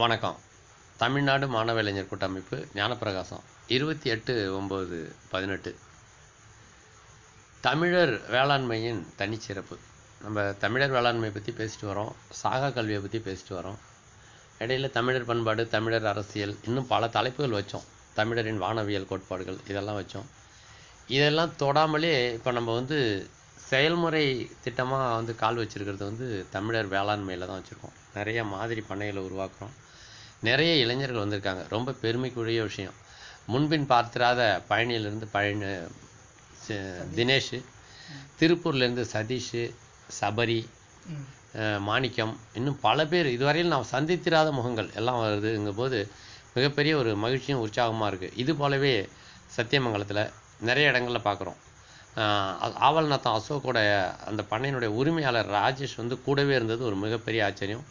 வணக்கம். தமிழ்நாடு மாணவ இளைஞர் கூட்டமைப்பு ஞானப்பிரகாசம் இருபத்தி எட்டு ஒம்பது பதினெட்டு. தமிழர் வேளாண்மையின் தனிச்சிறப்பு. நம்ம தமிழர் வேளாண்மை பற்றி பேசிட்டு வரோம் சாகா கல்வியை பற்றி பேசிட்டு வரோம். இடையில தமிழர் பண்பாடு தமிழர் அரசியல் இன்னும் பல தலைப்புகள் வச்சோம். தமிழரின் வானவியல் கோட்பாடுகள் இதெல்லாம் வச்சோம். இதெல்லாம் தொடாமலே இப்போ நம்ம வந்து செயல்முறை திட்டமாக வந்து கால் வச்சிருக்கிறது வந்து தமிழர் வேளாண்மையில் தான் வச்சுருக்கோம். நிறைய மாதிரி பண்ணைகளை உருவாக்குறோம். நிறைய இளைஞர்கள் வந்திருக்காங்க. ரொம்ப பெருமைக்குரிய விஷயம். முன்பின் பார்த்திராத பழனியிலேருந்து பழனி தினேஷ் திருப்பூர்லேருந்து சதீஷ் சபரி மாணிக்கம் இன்னும் பல பேர் இதுவரையில் நான் சந்தித்திராத முகங்கள் எல்லாம் வருதுங்கும்போது மிகப்பெரிய ஒரு மகிழ்ச்சியும் உற்சாகமாக இருக்குது இது போலவே சத்தியமங்கலத்தில் நிறைய இடங்களில் பார்க்குறோம் ஆவல்நாத்தம் அசோக்கோட அந்த பண்ணையினுடைய உரிமையாளர் ராஜேஷ் வந்து கூடவே இருந்தது ஒரு மிகப்பெரிய ஆச்சரியம்.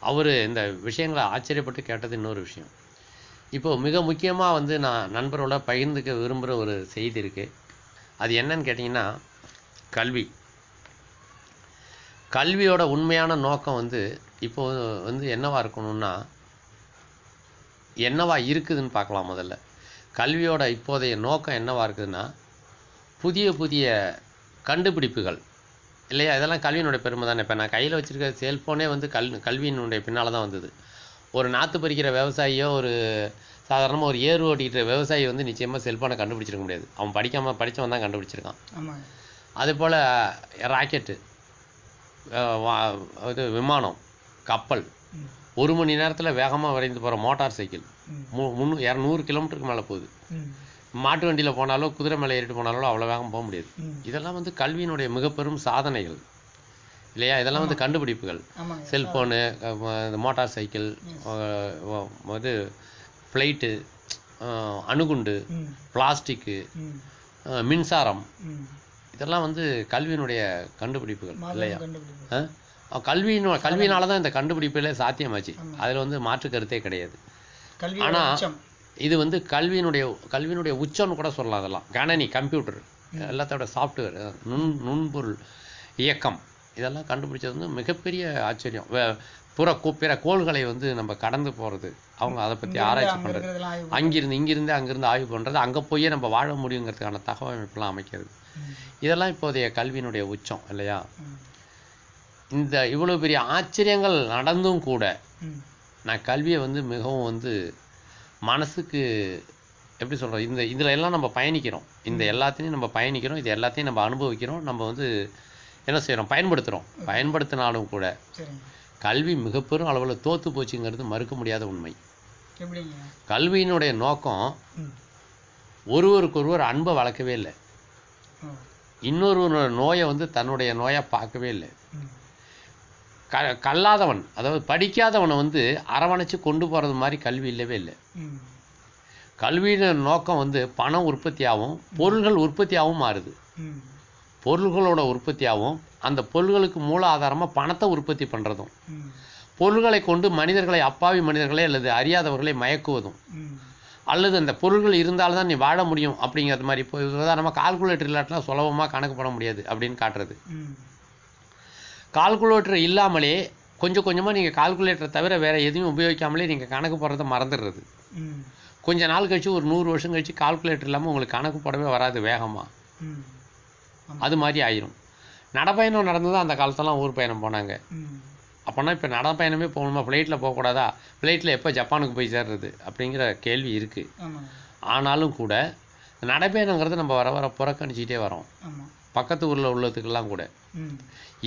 அவர் இந்த விஷயங்களை ஆச்சரியப்பட்டு கேட்டது இன்னொரு விஷயம். இப்போ மிக முக்கியமாக வந்து நான் நண்பரோட பகிர்ந்துக்க விரும்புகிற ஒரு செய்தி இருக்குது அது என்னன்னு கேட்டிங்கன்னா கல்வி. கல்வியோட உண்மையான நோக்கம் வந்து இப்போ வந்து என்னவா இருக்கணும்னா என்னவா இருக்குதுன்னு பார்க்கலாம் முதல்ல. கல்வியோட இப்போதைய நோக்கம் என்னவா இருக்குதுன்னா புதிய புதிய கண்டுபிடிப்புகள். இல்லையா? இதெல்லாம் கல்வியினுடைய பெருமை தானே. இப்போ நான் கையில் வச்சிருக்க செல்ஃபோனே வந்து கல் கல்வியினுடைய பின்னால் தான் வந்தது. ஒரு நாற்று பறிக்கிற விவசாயியோ ஒரு சாதாரணமாக ஒரு ஏர் ஓட்டிக்கிற விவசாயி வந்து நிச்சயமாக செல்ஃபோனை கண்டுபிடிச்சிருக்க முடியாது. அவன் படிக்காமல் படித்தவன் தான் கண்டுபிடிச்சிருக்கான். அதே போல் ராக்கெட்டு இது விமானம் கப்பல். ஒரு மணி நேரத்தில் வேகமாக விரைந்து போகிற மோட்டார் சைக்கிள். ம். மு முந்நூ இரநூறு கிலோமீட்டருக்கு மேலே போகுது. மாட்டு வண்டியில் போனாலோ குதிரை மேலே ஏறிட்டு போனாலோ அவ்வளோ வேகம் போக முடியாது. இதெல்லாம் வந்து கல்வியினுடைய மிக பெரும் சாதனைகள். இல்லையா? இதெல்லாம் வந்து கண்டுபிடிப்புகள். செல்ஃபோனு மோட்டார் சைக்கிள் இது ஃப்ளைட்டு அணுகுண்டு. பிளாஸ்டிக்கு மின்சாரம். இதெல்லாம் வந்து கல்வியினுடைய கண்டுபிடிப்புகள் இல்லையா? கல்வியினு கல்வியினால தான் இந்த கண்டுபிடிப்பிலே சாத்தியமாச்சு. அதில் வந்து மாற்று கருத்தே கிடையாது. கல்வி ஆனா உச்சம் இது வந்து கல்வியினுடைய கல்வியினுடைய உச்சம்னு கூட சொல்லலாம் அதெல்லாம். கணனி கம்ப்யூட்டர் எல்லாத்தோட சாஃப்ட்வேர் நுண் நுண்பொருள் இயக்கம். இதெல்லாம் கண்டுபிடிச்சது வந்து மிகப்பெரிய ஆச்சரியம். புற பிற கோள்களை வந்து நம்ம கடந்து போகிறது அவங்க அதை பற்றி ஆராய்ச்சி பண்ணுறது அங்கிருந்து இங்கிருந்து அங்கிருந்து ஆய்வு பண்ணுறது அங்கே போய் நம்ம வாழ முடியுங்கிறதுக்கான தகவமைப்பெல்லாம் அமைக்கிறது. ம். இதெல்லாம் இப்போதைய கல்வியினுடைய உச்சம் இல்லையா. இந்த இவ்வளோ பெரிய ஆச்சரியங்கள் நடந்தும் கூட. நான் கல்வியை வந்து மிகவும் வந்து மனசுக்கு எப்படி சொல்கிறது இந்த இதில் எல்லாம் நம்ம பயணிக்கிறோம். இந்த எல்லாத்தையும் நம்ம பயணிக்கிறோம். இது எல்லாத்தையும் நம்ம அனுபவிக்கிறோம். நம்ம வந்து என்ன செய்கிறோம் பயன்படுத்துகிறோம் பயன்படுத்தினாலும் கூட கல்வி மிகப்பெரும் அளவில் தோத்து போச்சுங்கிறது மறுக்க முடியாத உண்மை. கல்வியினுடைய நோக்கம். ஒருவருக்கொருவர் அன்பை வளர்க்கவே இல்லை. ஓ. இன்னொரு நோயை வந்து தன்னுடைய நோயாக பார்க்கவே இல்லை. க கல்லாதவன் அதாவது படிக்காதவனை வந்து அரவணைச்சு கொண்டு போகிறது மாதிரி கல்வி இல்லவே இல்லை. கல்வியின் நோக்கம் வந்து பணம் உற்பத்தியாகவும் பொருள்கள் உற்பத்தியாகவும் மாறுது. பொருள்களோட உற்பத்தியாகவும் அந்த பொருள்களுக்கு மூல ஆதாரமாக பணத்தை உற்பத்தி பண்ணுறதும். பொருள்களை கொண்டு மனிதர்களை அப்பாவி மனிதர்களை அல்லது அறியாதவர்களை மயக்குவதும். அல்லது அந்த பொருள்கள் இருந்தால்தான் நீ வாழ முடியும் அப்படிங்கிறது மாதிரி இப்போ உதாரணமாக கால்குலேட்டர் இல்லாட்டினா சுலபமாக கணக்கு பண்ண முடியாது அப்படின்னு காட்டுறது. கால்குலேட்டர் இல்லாமலே கொஞ்சம் கொஞ்சமாக நீங்கள் கால்குலேட்டரை தவிர வேறு எதையும் உபயோகிக்காமலே நீங்கள் கணக்கு போடுறத மறந்துடுறது. ம். கொஞ்ச நாள் கழிச்சு ஒரு நூறு வருஷம் கழிச்சு கால்குலேட்டர் இல்லாமல் உங்களுக்கு கணக்கு போடவே வராது வேகமாக. அது மாதிரி ஆயிரும். நடைப்பயணம் நடந்து தான் அந்த காலத்தெல்லாம் ஊர் பயணம் போனாங்க. அப்போனா இப்போ நடைப்பயணமே போகணுமா? ஃப்ளைட்டில் போகக்கூடாதா ஃப்ளைட்டில் எப்போ ஜப்பானுக்கு போய் சேர்றது? அப்படிங்கிற கேள்வி இருக்குது ஆனாலும் கூட நடைப்பயணங்கிறது நம்ம வர வர புறக்கணிச்சிக்கிட்டே வரோம். பக்கத்து ஊரில் உள்ளதுக்கெல்லாம் கூட.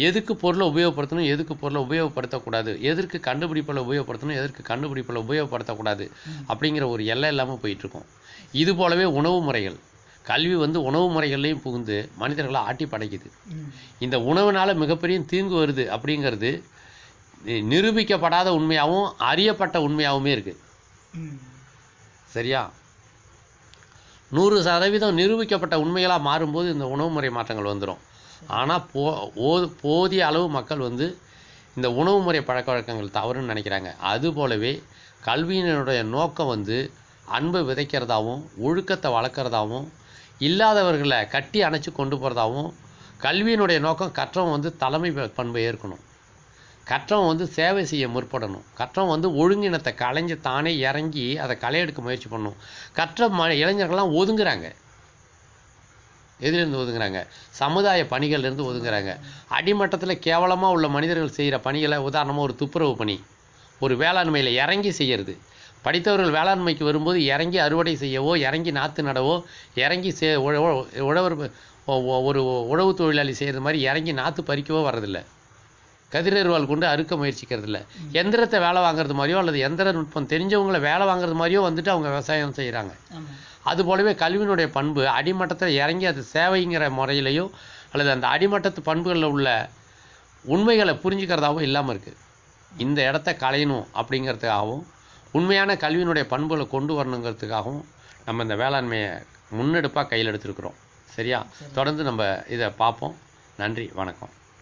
எதுக்கு பொருளை உபயோகப்படுத்தணும் எதுக்கு பொருளை உபயோகப்படுத்தக்கூடாது எதற்கு கண்டுபிடிப்பில் உபயோகப்படுத்தணும் எதற்கு கண்டுபிடிப்பில் உபயோகப்படுத்தக்கூடாது அப்படிங்கிற ஒரு எல்லை இல்லாமல் போயிட்டுருக்கோம். இது போலவே உணவு முறைகள். கல்வி வந்து உணவு முறைகள்லையும் புகுந்து மனிதர்களை ஆட்டி படைக்குது. இந்த உணவுனால மிகப்பெரிய தீங்கு வருது அப்படிங்கிறது நிரூபிக்கப்படாத உண்மையாகவும் அறியப்பட்ட உண்மையாகவுமே இருக்குது. சரியா? நூறு சதவீதம் நிரூபிக்கப்பட்ட உண்மைகளாக மாறும்போது இந்த உணவு முறை மாற்றங்கள் வந்துடும் ஆனால் போ போதிய அளவு மக்கள் வந்து இந்த உணவு முறை பழக்க வழக்கங்கள் தவறுன்னு நினைக்கிறாங்க. அதுபோலவே கல்வியினுடைய நோக்கம் வந்து அன்பை விதைக்கிறதாகவும் ஒழுக்கத்தை வளர்க்குறதாவும் இல்லாதவர்களை கட்டி அணைச்சி கொண்டு போகிறதாவும் கல்வியினுடைய நோக்கம் கற்றவன் வந்து தலைமை ப- பண்பை ஏற்கணும். கற்றவன் வந்து சேவை செய்ய முற்படணும். கற்றவன் வந்து ஒழுங்கினத்தை களைஞ்சு தானே இறங்கி அதை களையெடுக்க முயற்சி பண்ணணும். கற்ற ம இளைஞர்கள்லாம் ஒதுங்குறாங்க. எதிலிருந்து ஒதுங்குறாங்க? சமுதாய பணிகள்லேருந்து ஒதுங்குறாங்க. அடிமட்டத்தில் கேவலமாக உள்ள மனிதர்கள் செய்கிற பணிகளை உதாரணமாக ஒரு துப்புரவு பணி. ஒரு வேளாண்மையில் இறங்கி செய்யறது. படித்தவர்கள் வேளாண்மைக்கு வரும்போது இறங்கி அறுவடை செய்யவோ இறங்கி நாற்று நடவோ இறங்கி சே உழவர் ஒரு உழவு தொழிலாளி செய்கிறது மாதிரி இறங்கி நாற்று பறிக்கவோ வரதில்லை கதிரறிவால் கொண்டு அறுக்க முயற்சிக்கிறதில்ல. எந்திரத்தை வேலை வாங்குறது மாதிரியோ அல்லது எந்திர நுட்பம் தெரிஞ்சவங்கள வேலை வாங்குறது மாதிரியோ வந்துட்டு அவங்க விவசாயம் செய்கிறாங்க அது போலவே கல்வியினுடைய பண்பு அடிமட்டத்தில் இறங்கி அது சேவைங்கிற முறையிலையோ அல்லது அந்த அடிமட்டத்து பண்புகளில் உள்ள உண்மைகளை புரிஞ்சுக்கிறதாவும் இல்லாமல் இருக்குது இந்த இடத்த களையணும் அப்படிங்கிறதுக்காகவும் உண்மையான கல்வியினுடைய பண்புகளை கொண்டு வரணுங்கிறதுக்காகவும் நம்ம இந்த வேளாண்மையை முன்னெடுப்பாக கையில் எடுத்திருக்கிறோம். சரியா? தொடர்ந்து நம்ம இதை பார்ப்போம். நன்றி வணக்கம்.